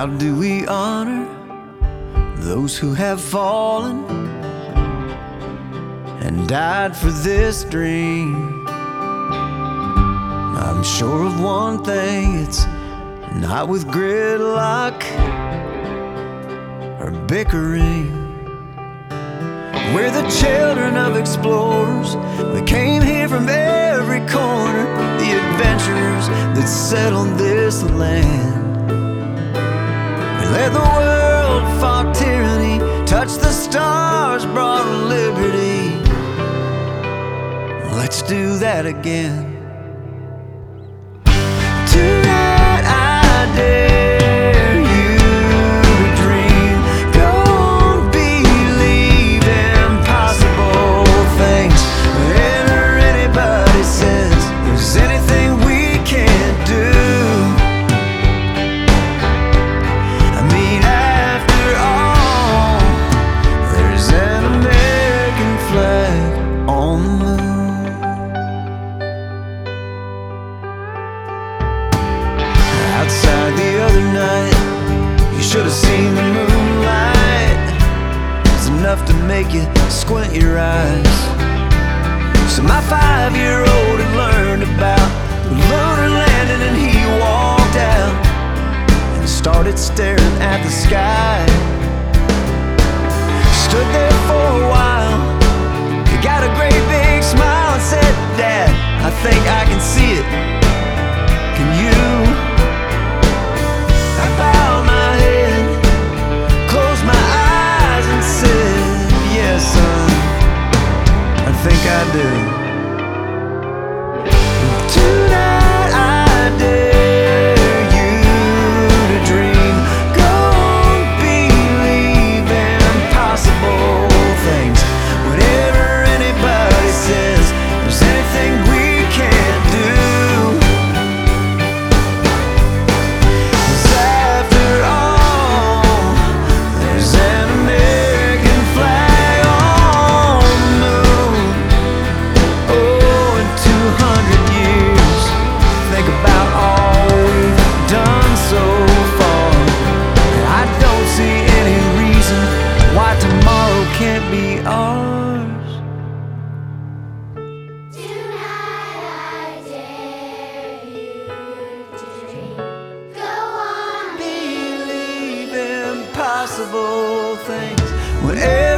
How do we honor those who have fallen and died for this dream? I'm sure of one thing it's not with gridlock or bickering. We're the children of explorers. We came here from every corner, the adventurers that settled this land. We led the world, fought tyranny, touched the stars, brought liberty. Let's do that again. Should have seen the moonlight. It's enough to make you squint your eyes. So my five-year-old had learned about the lunar landing, and he walked out and started staring at the sky. Stood there for a while. Do. Impossible things.